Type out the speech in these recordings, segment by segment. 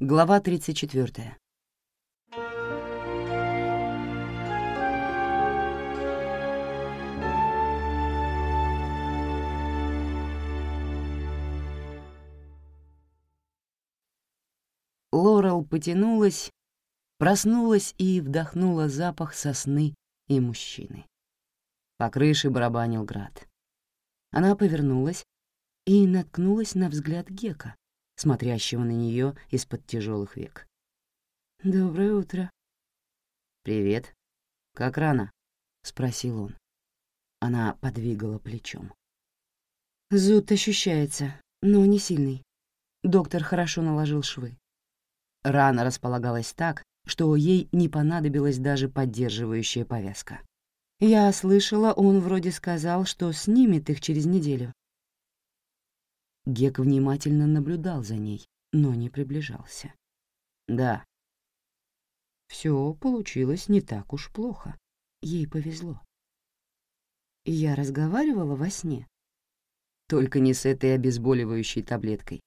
Глава 34. Лорел потянулась, проснулась и вдохнула запах сосны и мужчины. По крыше барабанил град. Она повернулась и наткнулась на взгляд Гека, смотрящего на нее из-под тяжелых век. «Доброе утро». «Привет. Как рано?» — спросил он. Она подвигала плечом. Зуд ощущается, но не сильный. Доктор хорошо наложил швы. Рана располагалась так, что ей не понадобилась даже поддерживающая повязка. Я слышала, он вроде сказал, что снимет их через неделю. Гек внимательно наблюдал за ней, но не приближался. Да. Все получилось не так уж плохо. Ей повезло. Я разговаривала во сне. Только не с этой обезболивающей таблеткой.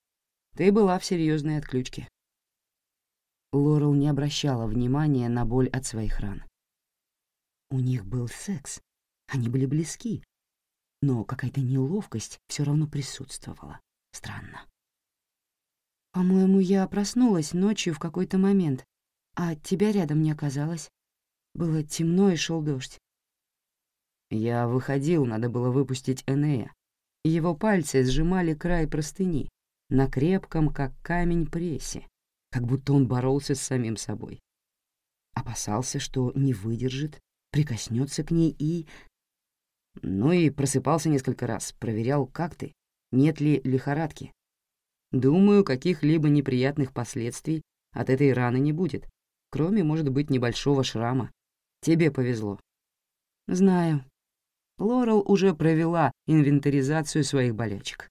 Ты была в серьезной отключке. Лорел не обращала внимания на боль от своих ран. У них был секс, они были близки, но какая-то неловкость все равно присутствовала. Странно. «По-моему, я проснулась ночью в какой-то момент, а тебя рядом не оказалось. Было темно и шел дождь. Я выходил, надо было выпустить Энея. Его пальцы сжимали край простыни на крепком, как камень, прессе как будто он боролся с самим собой. Опасался, что не выдержит, прикоснется к ней и... Ну и просыпался несколько раз, проверял, как ты, нет ли лихорадки. Думаю, каких-либо неприятных последствий от этой раны не будет, кроме, может быть, небольшого шрама. Тебе повезло. Знаю. Лорел уже провела инвентаризацию своих болячек.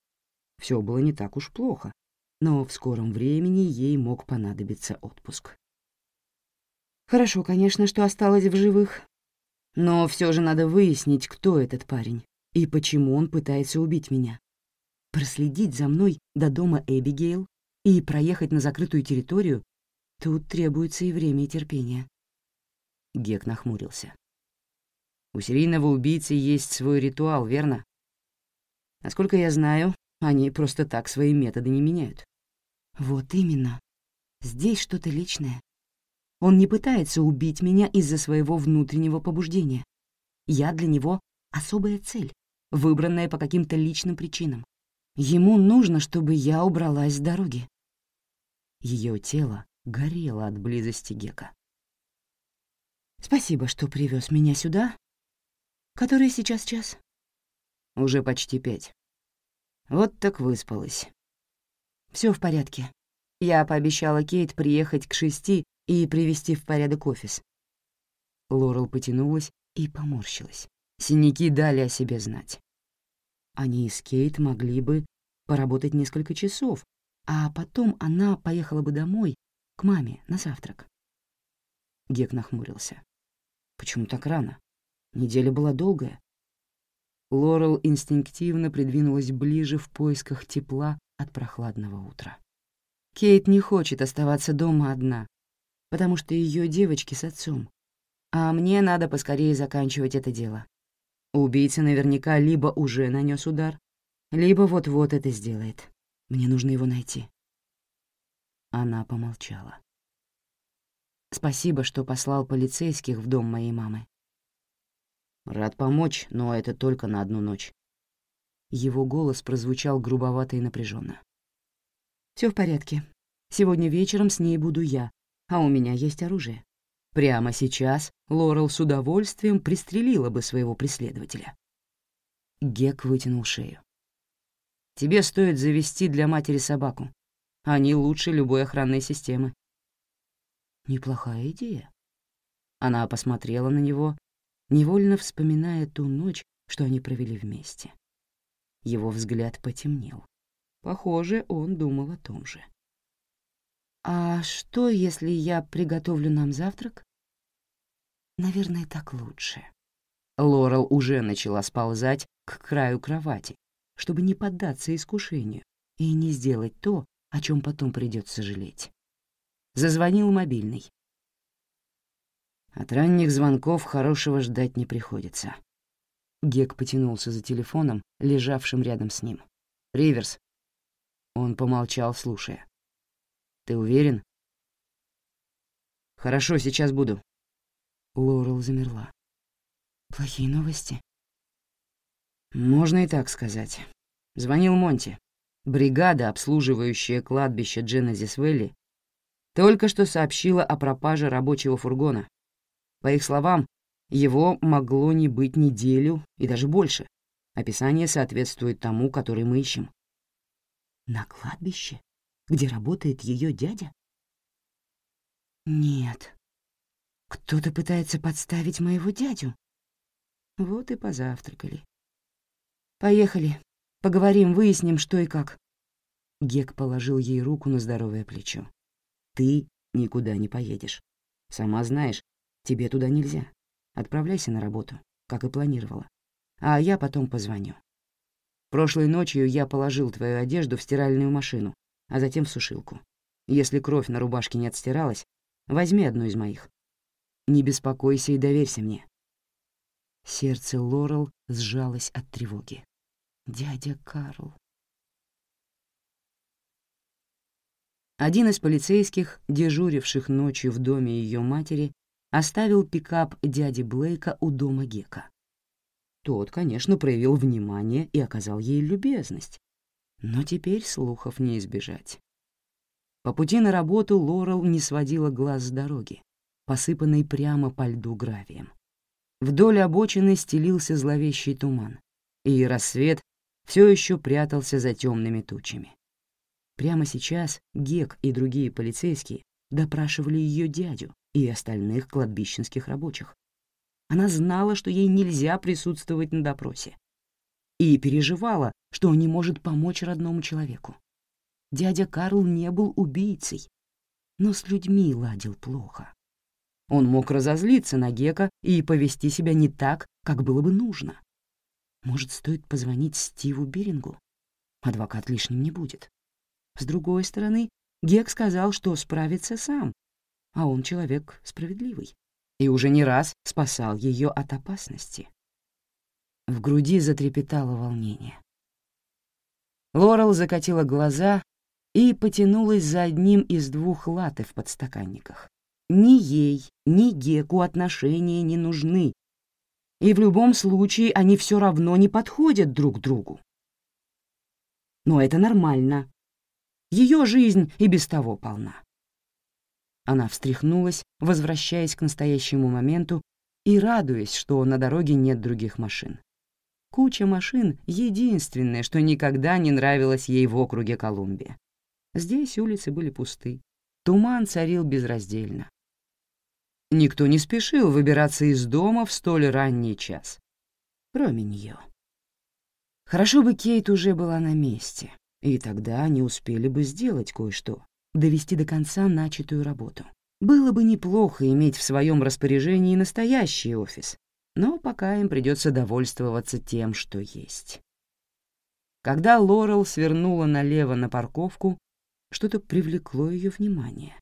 Все было не так уж плохо, но в скором времени ей мог понадобиться отпуск. Хорошо, конечно, что осталась в живых, но все же надо выяснить, кто этот парень и почему он пытается убить меня. Проследить за мной до дома Эбигейл и проехать на закрытую территорию — тут требуется и время, и терпение. Гек нахмурился. У серийного убийцы есть свой ритуал, верно? Насколько я знаю, они просто так свои методы не меняют. Вот именно. Здесь что-то личное. Он не пытается убить меня из-за своего внутреннего побуждения. Я для него особая цель, выбранная по каким-то личным причинам. Ему нужно, чтобы я убралась с дороги. Ее тело горело от близости Гека. «Спасибо, что привез меня сюда. Который сейчас час?» «Уже почти пять. Вот так выспалась. Все в порядке. Я пообещала Кейт приехать к шести и привести в порядок офис. Лорел потянулась и поморщилась. Синяки дали о себе знать. Они с Кейт могли бы поработать несколько часов, а потом она поехала бы домой, к маме, на завтрак. Гек нахмурился. «Почему так рано? Неделя была долгая». Лорел инстинктивно придвинулась ближе в поисках тепла от прохладного утра. Кейт не хочет оставаться дома одна, потому что ее девочки с отцом. А мне надо поскорее заканчивать это дело. Убийца наверняка либо уже нанес удар, либо вот-вот это сделает. Мне нужно его найти. Она помолчала. Спасибо, что послал полицейских в дом моей мамы. Рад помочь, но это только на одну ночь. Его голос прозвучал грубовато и напряженно. Все в порядке. Сегодня вечером с ней буду я, а у меня есть оружие. Прямо сейчас Лорел с удовольствием пристрелила бы своего преследователя. Гек вытянул шею. «Тебе стоит завести для матери собаку. Они лучше любой охранной системы». «Неплохая идея». Она посмотрела на него, невольно вспоминая ту ночь, что они провели вместе. Его взгляд потемнел. Похоже, он думал о том же. «А что, если я приготовлю нам завтрак?» «Наверное, так лучше». Лорел уже начала сползать к краю кровати, чтобы не поддаться искушению и не сделать то, о чем потом придется жалеть. Зазвонил мобильный. От ранних звонков хорошего ждать не приходится. Гек потянулся за телефоном, лежавшим рядом с ним. «Риверс». Он помолчал, слушая. «Ты уверен?» «Хорошо, сейчас буду». Лорел замерла. «Плохие новости?» «Можно и так сказать. Звонил Монти. Бригада, обслуживающая кладбище Дженезис Вэлли, только что сообщила о пропаже рабочего фургона. По их словам, его могло не быть неделю и даже больше. Описание соответствует тому, который мы ищем. На кладбище, где работает ее дядя? Нет. Кто-то пытается подставить моего дядю. Вот и позавтракали. Поехали. Поговорим, выясним, что и как. Гек положил ей руку на здоровое плечо. Ты никуда не поедешь. Сама знаешь, тебе туда нельзя. Отправляйся на работу, как и планировала. А я потом позвоню. Прошлой ночью я положил твою одежду в стиральную машину, а затем в сушилку. Если кровь на рубашке не отстиралась, возьми одну из моих. Не беспокойся и доверься мне». Сердце Лорел сжалось от тревоги. «Дядя Карл». Один из полицейских, дежуривших ночью в доме ее матери, оставил пикап дяди Блейка у дома Гека. Тот, конечно, проявил внимание и оказал ей любезность. Но теперь слухов не избежать. По пути на работу Лорел не сводила глаз с дороги, посыпанной прямо по льду гравием. Вдоль обочины стелился зловещий туман, и рассвет все еще прятался за темными тучами. Прямо сейчас Гек и другие полицейские допрашивали ее дядю, и остальных кладбищенских рабочих. Она знала, что ей нельзя присутствовать на допросе. И переживала, что не может помочь родному человеку. Дядя Карл не был убийцей, но с людьми ладил плохо. Он мог разозлиться на Гека и повести себя не так, как было бы нужно. Может, стоит позвонить Стиву Бирингу? Адвокат лишним не будет. С другой стороны, Гек сказал, что справится сам, а он человек справедливый и уже не раз спасал ее от опасности. В груди затрепетало волнение. Лорел закатила глаза и потянулась за одним из двух латы в подстаканниках. Ни ей, ни Геку отношения не нужны, и в любом случае они все равно не подходят друг другу. Но это нормально. Ее жизнь и без того полна. Она встряхнулась, возвращаясь к настоящему моменту и радуясь, что на дороге нет других машин. Куча машин — единственное, что никогда не нравилось ей в округе Колумбия. Здесь улицы были пусты. Туман царил безраздельно. Никто не спешил выбираться из дома в столь ранний час. Кроме нее. Хорошо бы Кейт уже была на месте, и тогда они успели бы сделать кое-что, довести до конца начатую работу. Было бы неплохо иметь в своем распоряжении настоящий офис, но пока им придется довольствоваться тем, что есть. Когда Лорел свернула налево на парковку, что-то привлекло ее внимание.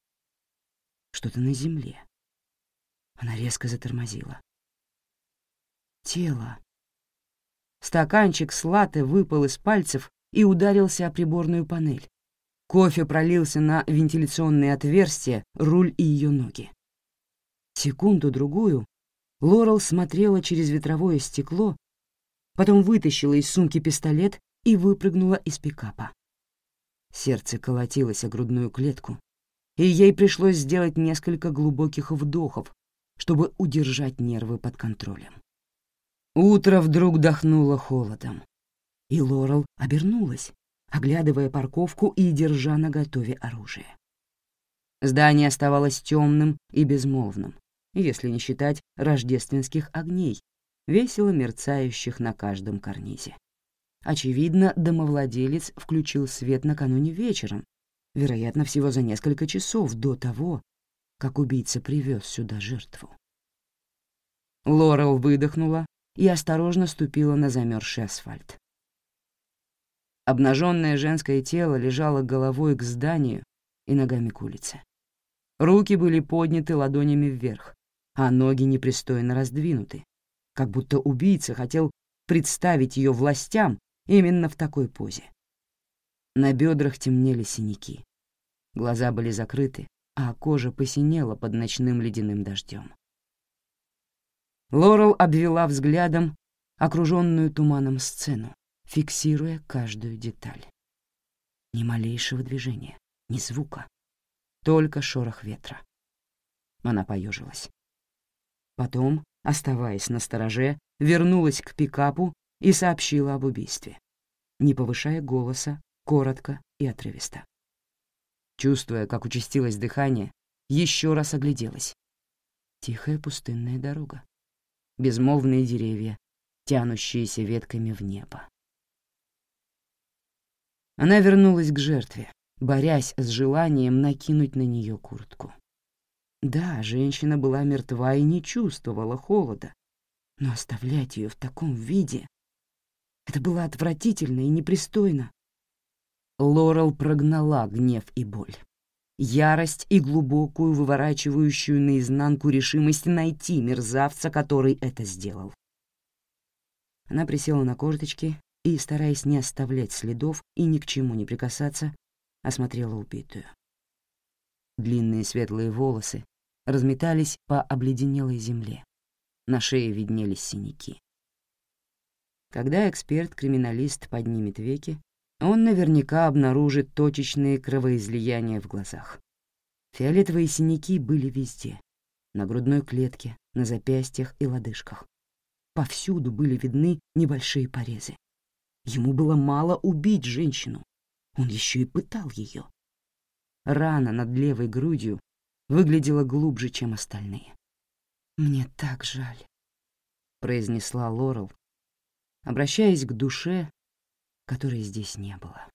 Что-то на земле. Она резко затормозила. Тело. Стаканчик с латте выпал из пальцев и ударился о приборную панель. Кофе пролился на вентиляционные отверстия, руль и ее ноги. Секунду-другую Лорел смотрела через ветровое стекло, потом вытащила из сумки пистолет и выпрыгнула из пикапа. Сердце колотилось о грудную клетку, и ей пришлось сделать несколько глубоких вдохов, чтобы удержать нервы под контролем. Утро вдруг дохнуло холодом, и Лорел обернулась, оглядывая парковку и держа наготове оружие. Здание оставалось темным и безмолвным, если не считать рождественских огней, весело мерцающих на каждом карнизе. Очевидно, домовладелец включил свет накануне вечером, вероятно, всего за несколько часов до того, как убийца привез сюда жертву. Лорел выдохнула и осторожно ступила на замерзший асфальт. Обнаженное женское тело лежало головой к зданию и ногами к улице. Руки были подняты ладонями вверх, а ноги непристойно раздвинуты, как будто убийца хотел представить ее властям именно в такой позе. На бедрах темнели синяки. Глаза были закрыты, а кожа посинела под ночным ледяным дождем. Лорел обвела взглядом окруженную туманом сцену, фиксируя каждую деталь. Ни малейшего движения, ни звука, только шорох ветра. Она поежилась. Потом, оставаясь на стороже, вернулась к пикапу и сообщила об убийстве, не повышая голоса, коротко и отрывисто. Чувствуя, как участилось дыхание, еще раз огляделась. Тихая пустынная дорога. Безмолвные деревья, тянущиеся ветками в небо. Она вернулась к жертве, борясь с желанием накинуть на нее куртку. Да, женщина была мертва и не чувствовала холода, но оставлять ее в таком виде — это было отвратительно и непристойно. Лорел прогнала гнев и боль. Ярость и глубокую, выворачивающую наизнанку решимость найти мерзавца, который это сделал. Она присела на корточки и, стараясь не оставлять следов и ни к чему не прикасаться, осмотрела убитую. Длинные светлые волосы разметались по обледенелой земле. На шее виднелись синяки. Когда эксперт-криминалист поднимет веки, он наверняка обнаружит точечные кровоизлияния в глазах. Фиолетовые синяки были везде — на грудной клетке, на запястьях и лодыжках. Повсюду были видны небольшие порезы. Ему было мало убить женщину, он еще и пытал ее. Рана над левой грудью выглядела глубже, чем остальные. «Мне так жаль», — произнесла Лорел, обращаясь к душе, которой здесь не было.